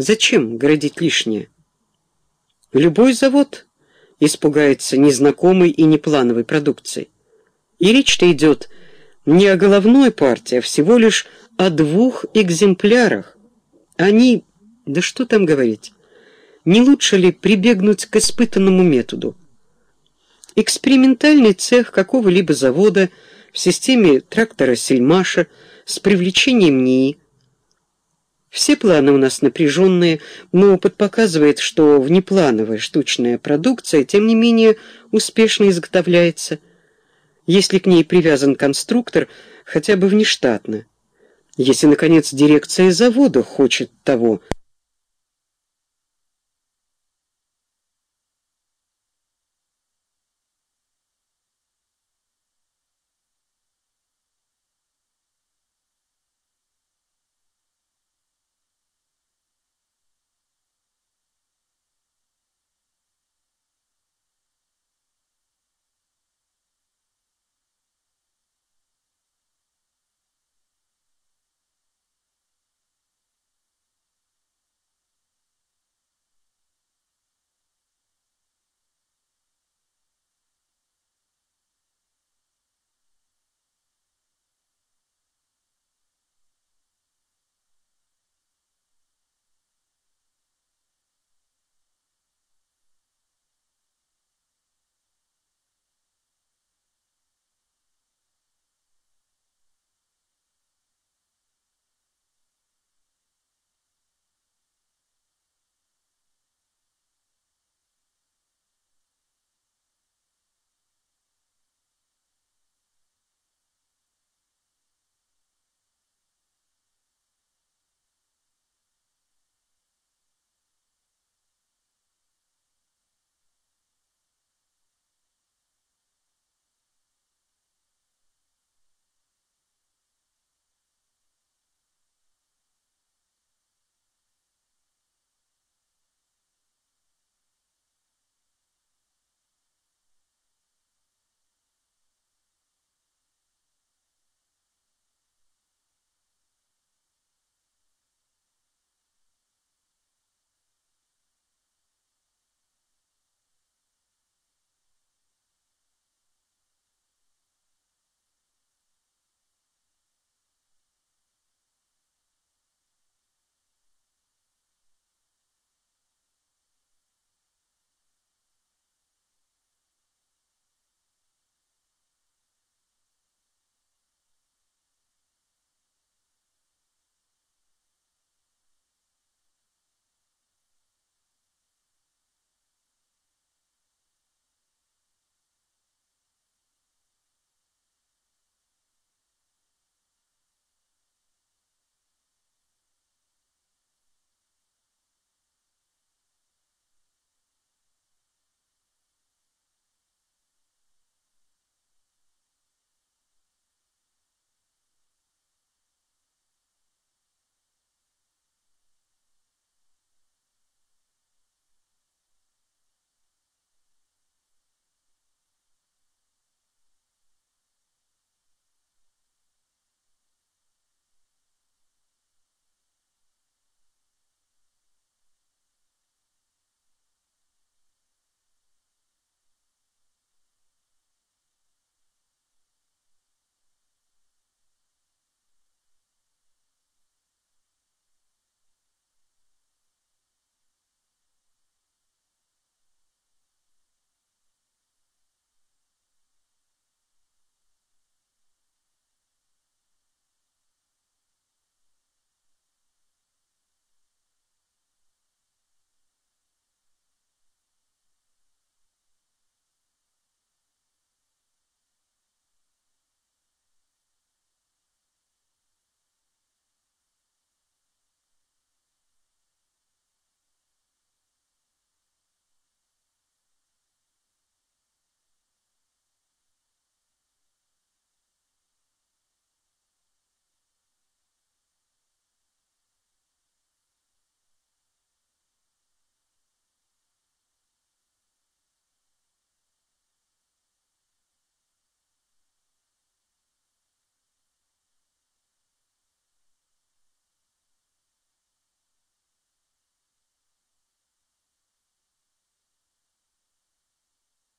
Зачем городить лишнее? Любой завод испугается незнакомой и неплановой продукции. И речь-то идет не о головной партии, а всего лишь о двух экземплярах. Они, да что там говорить, не лучше ли прибегнуть к испытанному методу? Экспериментальный цех какого-либо завода в системе трактора Сельмаша с привлечением НИИ. Все планы у нас напряженные, но опыт показывает, что внеплановая штучная продукция, тем не менее, успешно изготовляется, если к ней привязан конструктор хотя бы внештатно. Если, наконец, дирекция завода хочет того –